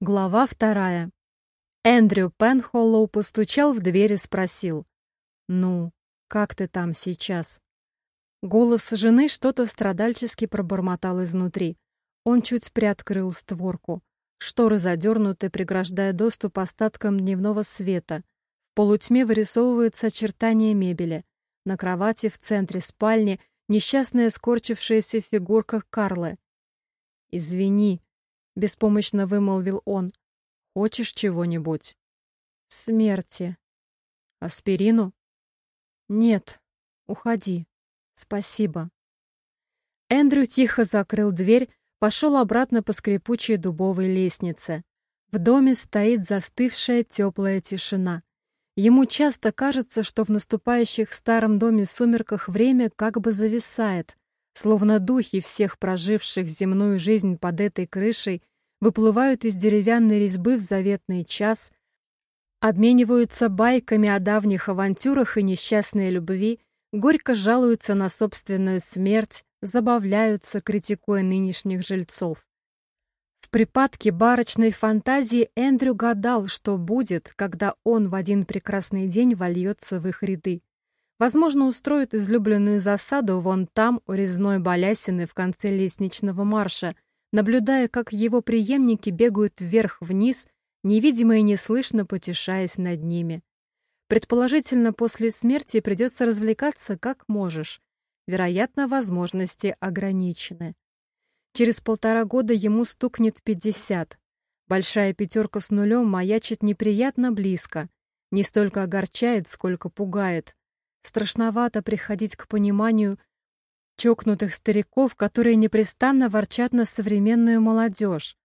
Глава вторая. Эндрю Пенхоллоу постучал в дверь и спросил. «Ну, как ты там сейчас?» Голос жены что-то страдальчески пробормотал изнутри. Он чуть приоткрыл створку. Шторы задернуты, преграждая доступ остаткам дневного света. В полутьме вырисовываются очертания мебели. На кровати в центре спальни несчастная скорчившаяся фигурка Карлы. «Извини», беспомощно вымолвил он. Хочешь чего-нибудь? Смерти. Аспирину? Нет. Уходи. Спасибо. Эндрю тихо закрыл дверь, пошел обратно по скрипучей дубовой лестнице. В доме стоит застывшая теплая тишина. Ему часто кажется, что в наступающих в старом доме сумерках время как бы зависает, словно духи всех проживших земную жизнь под этой крышей выплывают из деревянной резьбы в заветный час, обмениваются байками о давних авантюрах и несчастной любви, горько жалуются на собственную смерть, забавляются, критикуя нынешних жильцов. В припадке барочной фантазии Эндрю гадал, что будет, когда он в один прекрасный день вольется в их ряды. Возможно, устроит излюбленную засаду вон там, у резной балясины в конце лестничного марша — наблюдая, как его преемники бегают вверх-вниз, невидимо и неслышно потешаясь над ними. Предположительно, после смерти придется развлекаться как можешь. Вероятно, возможности ограничены. Через полтора года ему стукнет пятьдесят. Большая пятерка с нулем маячит неприятно близко. Не столько огорчает, сколько пугает. Страшновато приходить к пониманию, чокнутых стариков, которые непрестанно ворчат на современную молодежь.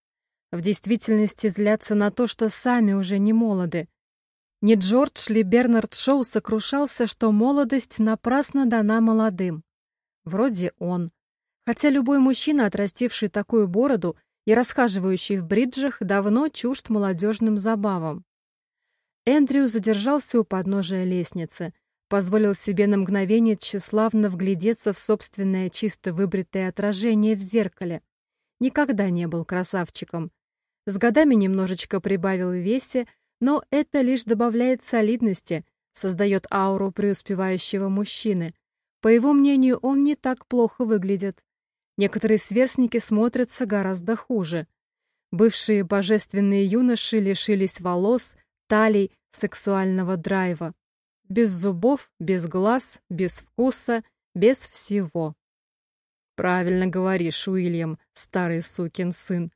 В действительности злятся на то, что сами уже не молоды. Не Джордж ли Бернард Шоу сокрушался, что молодость напрасно дана молодым? Вроде он. Хотя любой мужчина, отрастивший такую бороду и расхаживающий в бриджах, давно чужд молодежным забавам. Эндрю задержался у подножия лестницы позволил себе на мгновение тщеславно вглядеться в собственное чисто выбритое отражение в зеркале. Никогда не был красавчиком. С годами немножечко прибавил в весе, но это лишь добавляет солидности, создает ауру преуспевающего мужчины. По его мнению, он не так плохо выглядит. Некоторые сверстники смотрятся гораздо хуже. Бывшие божественные юноши лишились волос, талий, сексуального драйва. Без зубов, без глаз, без вкуса, без всего. «Правильно говоришь, Уильям, старый сукин сын»,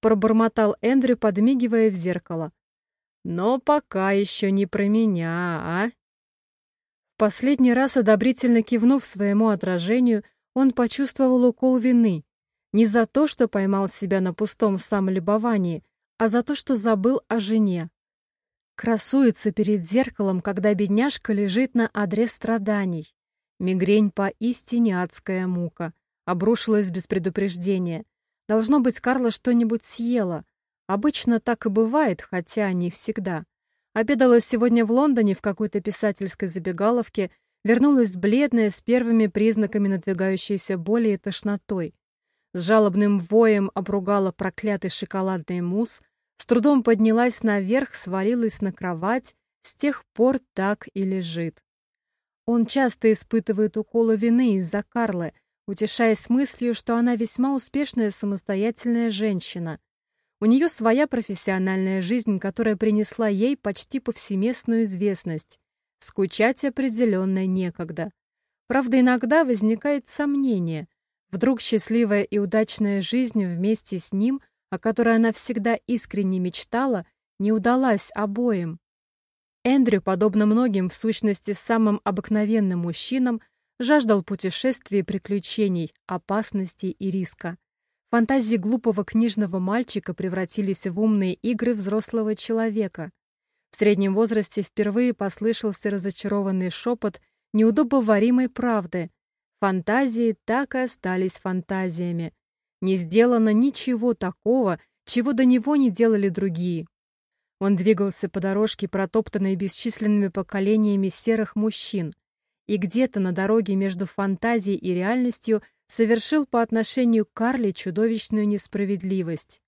пробормотал Эндрю, подмигивая в зеркало. «Но пока еще не про меня, а?» Последний раз одобрительно кивнув своему отражению, он почувствовал укол вины. Не за то, что поймал себя на пустом самолюбовании, а за то, что забыл о жене. Красуется перед зеркалом, когда бедняжка лежит на адрес страданий. Мигрень поистине адская мука. Обрушилась без предупреждения. Должно быть, Карла что-нибудь съела. Обычно так и бывает, хотя не всегда. Обедала сегодня в Лондоне в какой-то писательской забегаловке, вернулась бледная с первыми признаками надвигающейся боли и тошнотой. С жалобным воем обругала проклятый шоколадный мусс, с трудом поднялась наверх, свалилась на кровать, с тех пор так и лежит. Он часто испытывает уколы вины из-за Карлы, утешаясь мыслью, что она весьма успешная самостоятельная женщина. У нее своя профессиональная жизнь, которая принесла ей почти повсеместную известность. Скучать определенно некогда. Правда, иногда возникает сомнение. Вдруг счастливая и удачная жизнь вместе с ним – о которой она всегда искренне мечтала, не удалась обоим. Эндрю, подобно многим, в сущности самым обыкновенным мужчинам, жаждал путешествий приключений, опасностей и риска. Фантазии глупого книжного мальчика превратились в умные игры взрослого человека. В среднем возрасте впервые послышался разочарованный шепот неудобоваримой правды. Фантазии так и остались фантазиями. Не сделано ничего такого, чего до него не делали другие. Он двигался по дорожке, протоптанной бесчисленными поколениями серых мужчин, и где-то на дороге между фантазией и реальностью совершил по отношению к Карли чудовищную несправедливость.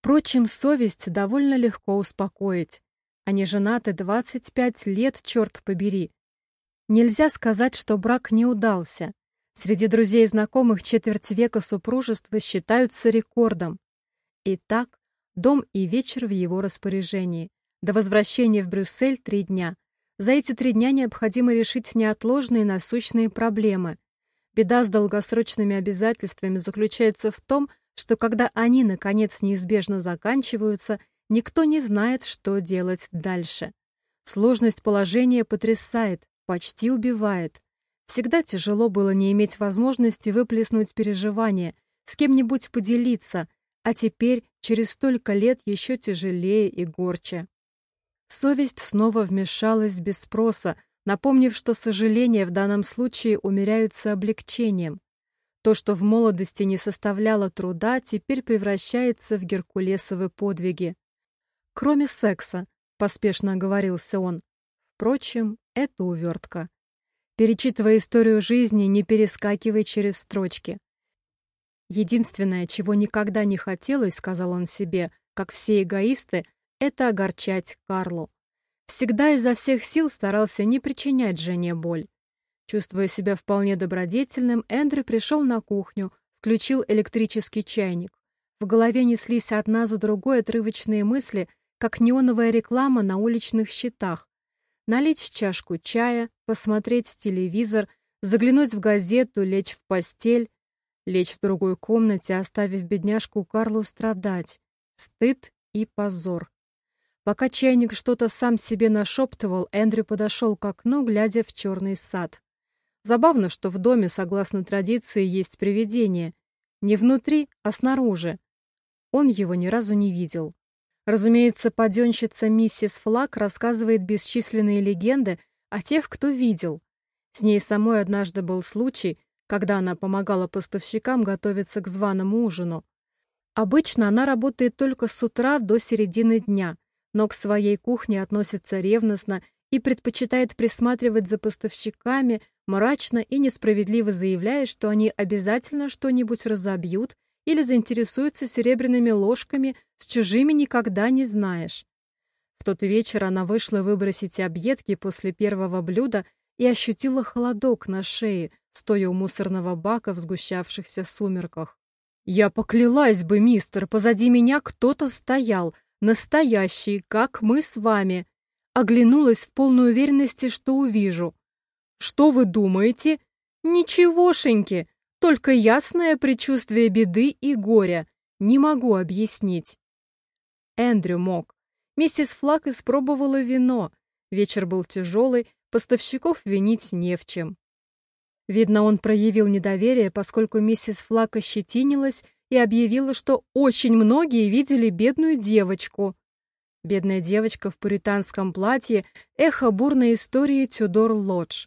Впрочем, совесть довольно легко успокоить. Они женаты 25 лет, черт побери. Нельзя сказать, что брак не удался. Среди друзей и знакомых четверть века супружества считаются рекордом. Итак, дом и вечер в его распоряжении. До возвращения в Брюссель три дня. За эти три дня необходимо решить неотложные насущные проблемы. Беда с долгосрочными обязательствами заключается в том, что когда они, наконец, неизбежно заканчиваются, никто не знает, что делать дальше. Сложность положения потрясает, почти убивает. Всегда тяжело было не иметь возможности выплеснуть переживания, с кем-нибудь поделиться, а теперь, через столько лет, еще тяжелее и горче. Совесть снова вмешалась без спроса, напомнив, что сожаления в данном случае умеряются облегчением. То, что в молодости не составляло труда, теперь превращается в геркулесовы подвиги. Кроме секса, поспешно оговорился он. Впрочем, это увертка. Перечитывая историю жизни, не перескакивай через строчки. Единственное, чего никогда не хотелось, сказал он себе, как все эгоисты, это огорчать Карлу. Всегда изо всех сил старался не причинять жене боль. Чувствуя себя вполне добродетельным, Эндрю пришел на кухню, включил электрический чайник. В голове неслись одна за другой отрывочные мысли, как неоновая реклама на уличных щитах, налить чашку чая, посмотреть телевизор, заглянуть в газету, лечь в постель, лечь в другой комнате, оставив бедняжку Карлу страдать. Стыд и позор. Пока чайник что-то сам себе нашептывал, Эндрю подошел к окну, глядя в черный сад. Забавно, что в доме, согласно традиции, есть привидение. Не внутри, а снаружи. Он его ни разу не видел. Разумеется, паденщица миссис Флаг рассказывает бесчисленные легенды о тех, кто видел. С ней самой однажды был случай, когда она помогала поставщикам готовиться к званому ужину. Обычно она работает только с утра до середины дня, но к своей кухне относится ревностно и предпочитает присматривать за поставщиками, мрачно и несправедливо заявляя, что они обязательно что-нибудь разобьют или заинтересуется серебряными ложками, с чужими никогда не знаешь. В тот вечер она вышла выбросить объедки после первого блюда и ощутила холодок на шее, стоя у мусорного бака в сгущавшихся сумерках. «Я поклялась бы, мистер, позади меня кто-то стоял, настоящий, как мы с вами!» Оглянулась в полной уверенности, что увижу. «Что вы думаете?» «Ничегошеньки! Только ясное предчувствие беды и горя. Не могу объяснить. Эндрю мог. Миссис Флак испробовала вино. Вечер был тяжелый, поставщиков винить не в чем. Видно, он проявил недоверие, поскольку миссис Флак ощетинилась и объявила, что очень многие видели бедную девочку. Бедная девочка в пуританском платье — эхо бурной истории Тюдор Лодж.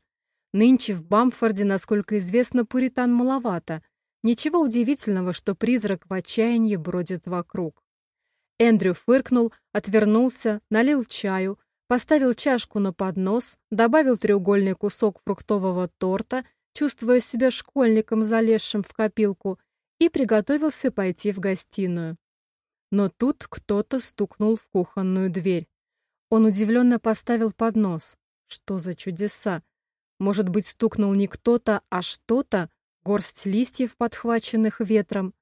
Нынче в Бамфорде, насколько известно, пуритан маловато. Ничего удивительного, что призрак в отчаянии бродит вокруг. Эндрю фыркнул, отвернулся, налил чаю, поставил чашку на поднос, добавил треугольный кусок фруктового торта, чувствуя себя школьником, залезшим в копилку, и приготовился пойти в гостиную. Но тут кто-то стукнул в кухонную дверь. Он удивленно поставил поднос. Что за чудеса? Может быть, стукнул не кто-то, а что-то, горсть листьев, подхваченных ветром.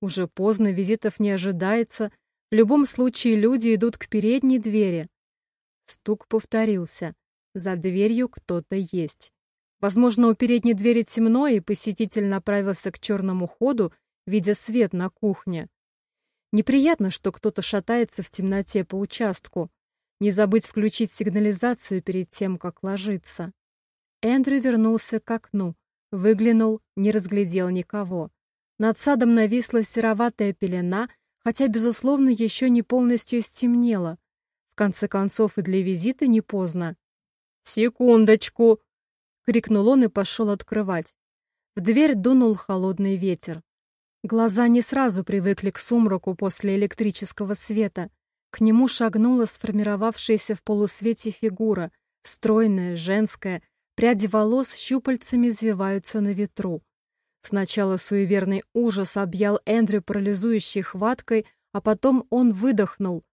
Уже поздно, визитов не ожидается. В любом случае люди идут к передней двери. Стук повторился. За дверью кто-то есть. Возможно, у передней двери темно, и посетитель направился к черному ходу, видя свет на кухне. Неприятно, что кто-то шатается в темноте по участку. Не забыть включить сигнализацию перед тем, как ложиться. Эндрю вернулся к окну, выглянул, не разглядел никого. Над садом нависла сероватая пелена, хотя, безусловно, еще не полностью стемнело. В конце концов, и для визита не поздно. «Секундочку!» — крикнул он и пошел открывать. В дверь дунул холодный ветер. Глаза не сразу привыкли к сумраку после электрического света. К нему шагнула сформировавшаяся в полусвете фигура, стройная, женская, Пряди волос щупальцами извиваются на ветру. Сначала суеверный ужас объял Эндрю парализующей хваткой, а потом он выдохнул.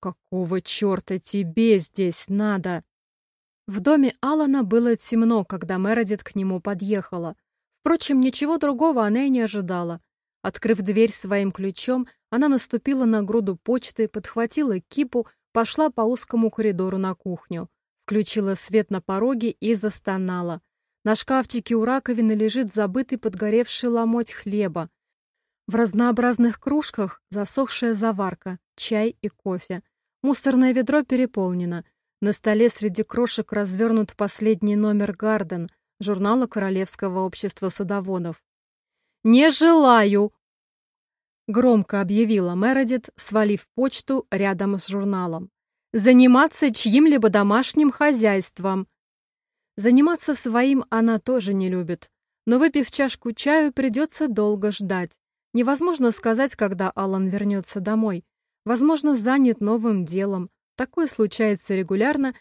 «Какого черта тебе здесь надо?» В доме Алана было темно, когда Мередит к нему подъехала. Впрочем, ничего другого она и не ожидала. Открыв дверь своим ключом, она наступила на груду почты, подхватила кипу, пошла по узкому коридору на кухню. Включила свет на пороге и застонала. На шкафчике у раковины лежит забытый подгоревший ломоть хлеба. В разнообразных кружках засохшая заварка, чай и кофе. Мусорное ведро переполнено. На столе среди крошек развернут последний номер «Гарден» журнала Королевского общества садоводов. «Не желаю!» Громко объявила Мередит, свалив почту рядом с журналом. «Заниматься чьим-либо домашним хозяйством!» Заниматься своим она тоже не любит, но выпив чашку чаю, придется долго ждать. Невозможно сказать, когда Алан вернется домой. Возможно, занят новым делом. Такое случается регулярно,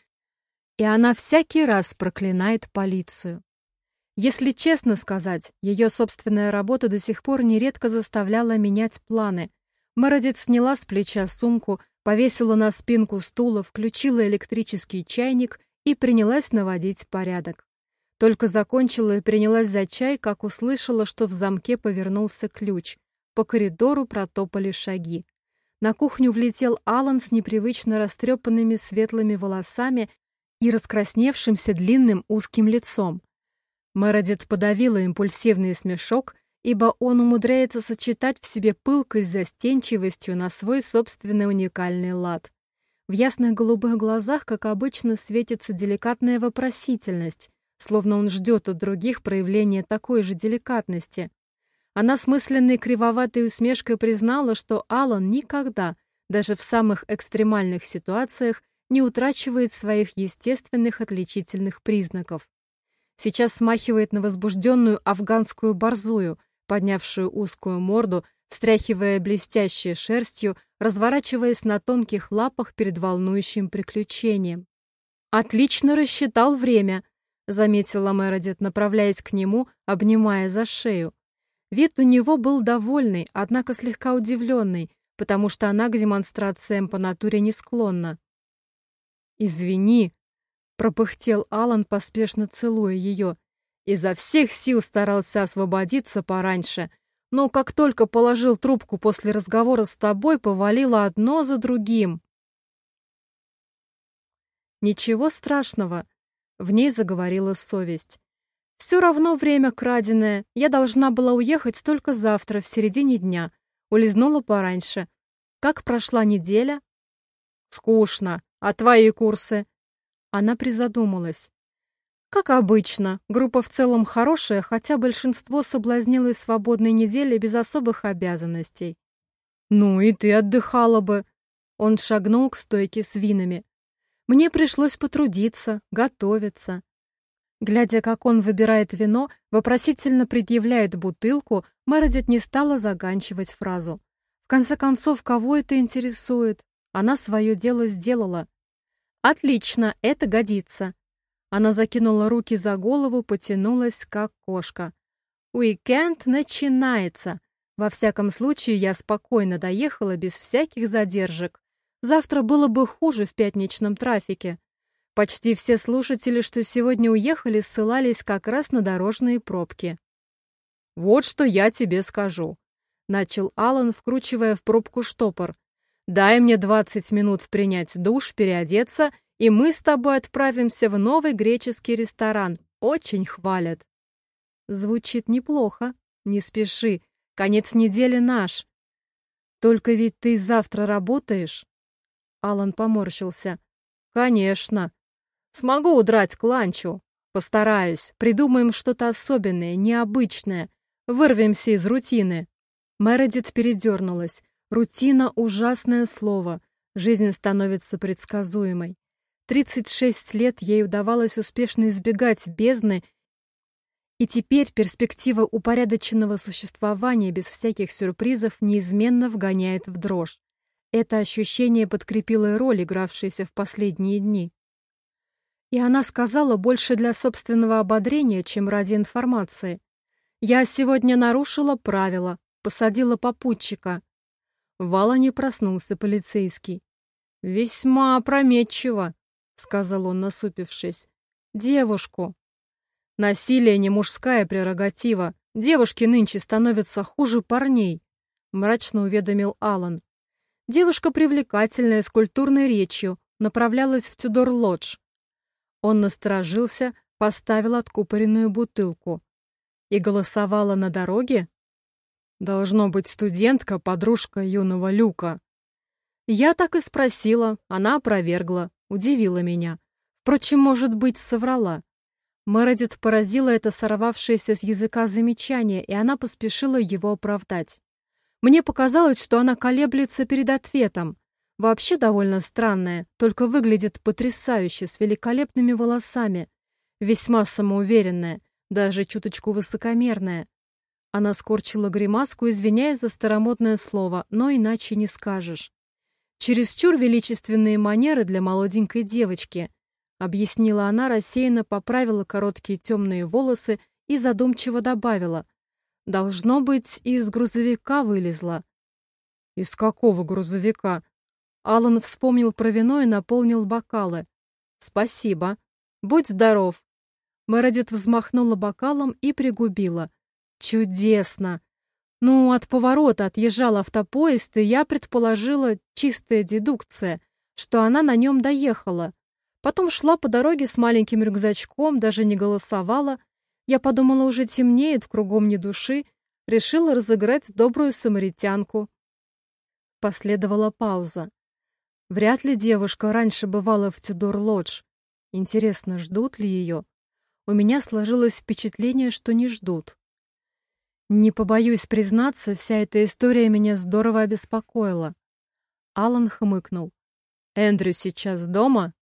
и она всякий раз проклинает полицию. Если честно сказать, ее собственная работа до сих пор нередко заставляла менять планы. Мередит сняла с плеча сумку, повесила на спинку стула, включила электрический чайник и принялась наводить порядок. Только закончила и принялась за чай, как услышала, что в замке повернулся ключ. По коридору протопали шаги. На кухню влетел Алан с непривычно растрепанными светлыми волосами и раскрасневшимся длинным узким лицом. Мередит подавила импульсивный смешок, ибо он умудряется сочетать в себе пылкость с застенчивостью на свой собственный уникальный лад. В ясных голубых глазах, как обычно, светится деликатная вопросительность, словно он ждет от других проявления такой же деликатности. Она с мысленной кривоватой усмешкой признала, что Алан никогда, даже в самых экстремальных ситуациях, не утрачивает своих естественных отличительных признаков. Сейчас смахивает на возбужденную афганскую борзую, поднявшую узкую морду, встряхивая блестящей шерстью, разворачиваясь на тонких лапах перед волнующим приключением. «Отлично рассчитал время», — заметила Мередит, направляясь к нему, обнимая за шею. Вид у него был довольный, однако слегка удивленный, потому что она к демонстрациям по натуре не склонна. «Извини», — пропыхтел Алан, поспешно целуя ее. Изо всех сил старался освободиться пораньше, но как только положил трубку после разговора с тобой, повалило одно за другим. «Ничего страшного», — в ней заговорила совесть. Все равно время краденое. Я должна была уехать только завтра, в середине дня. Улизнула пораньше. Как прошла неделя? Скучно. А твои курсы? Она призадумалась. Как обычно, группа в целом хорошая, хотя большинство соблазнилось свободной неделей без особых обязанностей. Ну и ты отдыхала бы. Он шагнул к стойке с винами. Мне пришлось потрудиться, готовиться. Глядя, как он выбирает вино, вопросительно предъявляет бутылку, Мередит не стала заканчивать фразу. В конце концов, кого это интересует? Она свое дело сделала. Отлично, это годится. Она закинула руки за голову, потянулась, как кошка. Уикенд начинается. Во всяком случае, я спокойно доехала без всяких задержек. Завтра было бы хуже в пятничном трафике. Почти все слушатели, что сегодня уехали, ссылались как раз на дорожные пробки. «Вот что я тебе скажу», — начал Алан, вкручивая в пробку штопор. «Дай мне 20 минут принять душ, переодеться, и мы с тобой отправимся в новый греческий ресторан. Очень хвалят». Звучит неплохо. Не спеши. Конец недели наш. Только ведь ты завтра работаешь? Алан поморщился. Конечно. Смогу удрать к ланчу. Постараюсь. Придумаем что-то особенное, необычное. Вырвемся из рутины. Мередит передернулась. Рутина — ужасное слово. Жизнь становится предсказуемой. 36 лет ей удавалось успешно избегать бездны, и теперь перспектива упорядоченного существования без всяких сюрпризов неизменно вгоняет в дрожь. Это ощущение подкрепило роль, игравшейся в последние дни. И она сказала больше для собственного ободрения, чем ради информации. «Я сегодня нарушила правила, посадила попутчика». В Алане проснулся полицейский. «Весьма опрометчиво», — сказал он, насупившись. «Девушку». «Насилие не мужская прерогатива. Девушки нынче становятся хуже парней», — мрачно уведомил Алан. Девушка привлекательная, с культурной речью, направлялась в Тюдор-Лодж. Он насторожился, поставил откупоренную бутылку. И голосовала на дороге? Должно быть студентка, подружка юного Люка. Я так и спросила, она опровергла, удивила меня. Впрочем, может быть, соврала. Мередит поразила это сорвавшееся с языка замечание, и она поспешила его оправдать. Мне показалось, что она колеблется перед ответом. Вообще довольно странная, только выглядит потрясающе, с великолепными волосами. Весьма самоуверенная, даже чуточку высокомерная. Она скорчила гримаску, извиняясь за старомодное слово, но иначе не скажешь. Чересчур величественные манеры для молоденькой девочки, объяснила она, рассеянно поправила короткие темные волосы и задумчиво добавила. Должно быть, из грузовика вылезла. Из какого грузовика? Алан вспомнил про вино и наполнил бокалы. Спасибо. Будь здоров. Мередит взмахнула бокалом и пригубила. Чудесно! Ну, от поворота отъезжал автопоезд, и я предположила, чистая дедукция, что она на нем доехала. Потом шла по дороге с маленьким рюкзачком, даже не голосовала. Я подумала, уже темнеет, кругом ни души. Решила разыграть добрую самаритянку. Последовала пауза. Вряд ли девушка раньше бывала в Тюдор-Лодж. Интересно, ждут ли ее? У меня сложилось впечатление, что не ждут. Не побоюсь признаться, вся эта история меня здорово обеспокоила. Алан хмыкнул. «Эндрю сейчас дома?»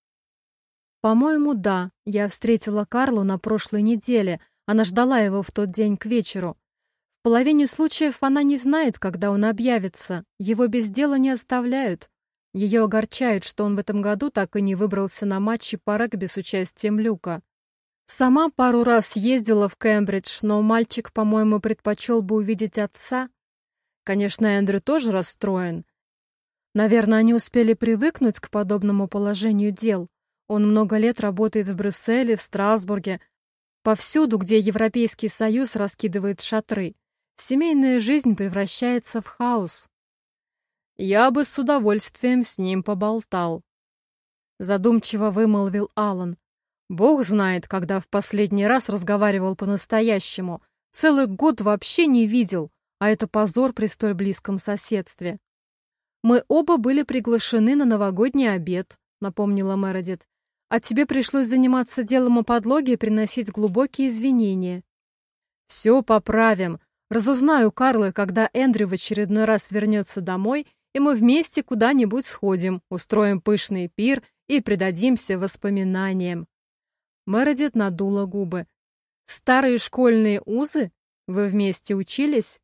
«По-моему, да. Я встретила Карлу на прошлой неделе. Она ждала его в тот день к вечеру. В половине случаев она не знает, когда он объявится. Его без дела не оставляют. Ее огорчает, что он в этом году так и не выбрался на матчи по регби с участием Люка. Сама пару раз ездила в Кембридж, но мальчик, по-моему, предпочел бы увидеть отца. Конечно, Эндрю тоже расстроен. Наверное, они успели привыкнуть к подобному положению дел. Он много лет работает в Брюсселе, в Страсбурге, повсюду, где Европейский Союз раскидывает шатры. Семейная жизнь превращается в хаос. Я бы с удовольствием с ним поболтал. Задумчиво вымолвил Алан. Бог знает, когда в последний раз разговаривал по-настоящему. Целый год вообще не видел, а это позор при столь близком соседстве. «Мы оба были приглашены на новогодний обед», — напомнила Мередит. «А тебе пришлось заниматься делом о подлоге и приносить глубокие извинения». «Все поправим. Разузнаю Карла, когда Эндрю в очередной раз вернется домой, и мы вместе куда-нибудь сходим, устроим пышный пир и предадимся воспоминаниям». Мередит надула губы. «Старые школьные узы? Вы вместе учились?»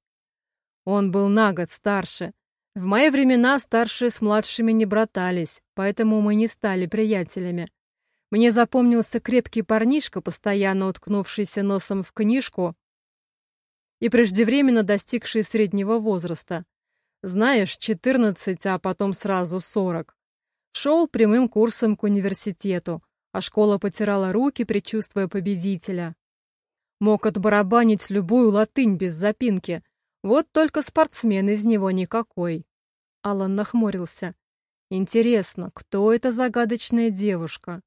Он был на год старше. В мои времена старшие с младшими не братались, поэтому мы не стали приятелями. Мне запомнился крепкий парнишка, постоянно уткнувшийся носом в книжку и преждевременно достигший среднего возраста. Знаешь, 14, а потом сразу 40. Шел прямым курсом к университету, а школа потирала руки, предчувствуя победителя. Мог отбарабанить любую латынь без запинки. Вот только спортсмен из него никакой. Алан нахмурился. Интересно, кто эта загадочная девушка?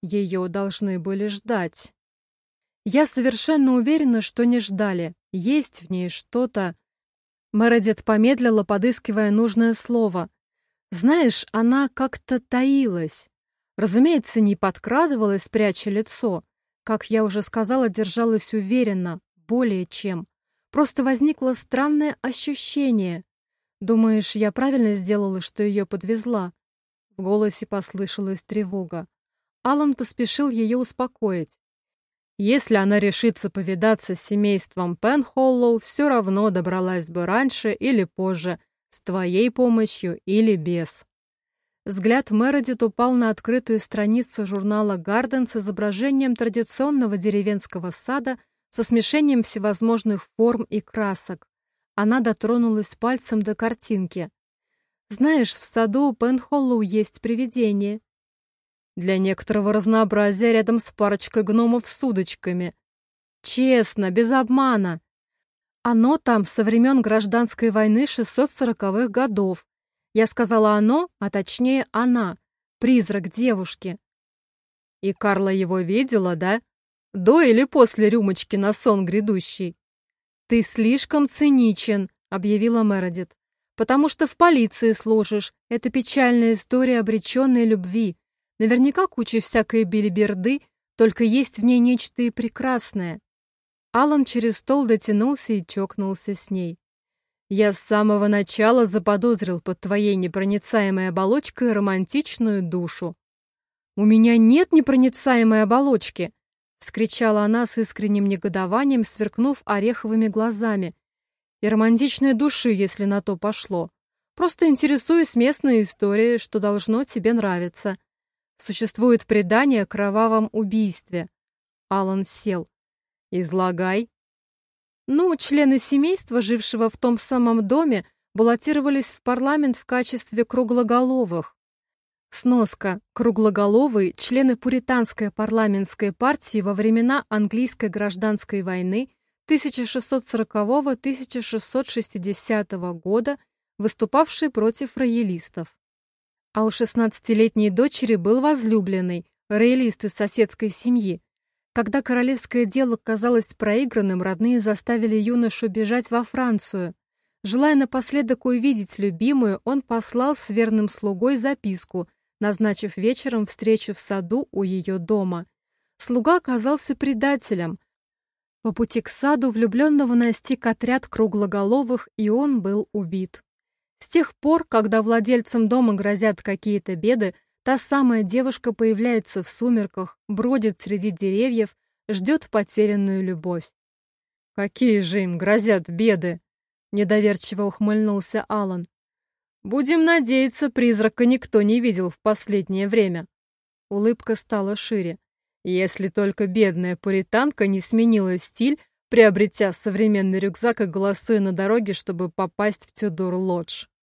Ее должны были ждать. Я совершенно уверена, что не ждали. Есть в ней что-то... Мередит помедлила, подыскивая нужное слово. Знаешь, она как-то таилась. Разумеется, не подкрадывалась, пряча лицо. Как я уже сказала, держалась уверенно, более чем. Просто возникло странное ощущение. Думаешь, я правильно сделала, что ее подвезла? В голосе послышалась тревога. Алан поспешил ее успокоить. Если она решится повидаться с семейством Пенхоллоу, все равно добралась бы раньше или позже, с твоей помощью или без. Взгляд Мередит упал на открытую страницу журнала «Гарден» с изображением традиционного деревенского сада со смешением всевозможных форм и красок. Она дотронулась пальцем до картинки. Знаешь, в саду у Пенхоллоу есть привидение. Для некоторого разнообразия рядом с парочкой гномов с удочками. Честно, без обмана. Оно там со времен гражданской войны 640-х годов. Я сказала «оно», а точнее «она». Призрак девушки. И Карла его видела, да? До или после рюмочки на сон грядущий? «Ты слишком циничен», — объявила Мередит. «Потому что в полиции служишь. Это печальная история обреченной любви. Наверняка куча всякой билиберды, только есть в ней нечто и прекрасное». Алан через стол дотянулся и чокнулся с ней. «Я с самого начала заподозрил под твоей непроницаемой оболочкой романтичную душу». «У меня нет непроницаемой оболочки!» — вскричала она с искренним негодованием, сверкнув ореховыми глазами. «И романтичной души, если на то пошло. Просто интересуюсь местной историей, что должно тебе нравиться. Существует предание о кровавом убийстве». Алан сел. «Излагай». Ну, члены семейства, жившего в том самом доме, баллотировались в парламент в качестве круглоголовых. Сноска. Круглоголовые – члены пуританской парламентской партии во времена английской гражданской войны 1640-1660 года, выступавшие против роялистов. А у 16-летней дочери был возлюбленный, роялист из соседской семьи. Когда королевское дело казалось проигранным, родные заставили юношу бежать во Францию. Желая напоследок увидеть любимую, он послал с верным слугой записку – назначив вечером встречу в саду у ее дома. Слуга оказался предателем. По пути к саду влюбленного настиг отряд круглоголовых, и он был убит. С тех пор, когда владельцам дома грозят какие-то беды, та самая девушка появляется в сумерках, бродит среди деревьев, ждет потерянную любовь. «Какие же им грозят беды?» — недоверчиво ухмыльнулся Алан. Будем надеяться, призрака никто не видел в последнее время. Улыбка стала шире. Если только бедная пуританка не сменила стиль, приобретя современный рюкзак и голосуя на дороге, чтобы попасть в Тюдор-Лодж.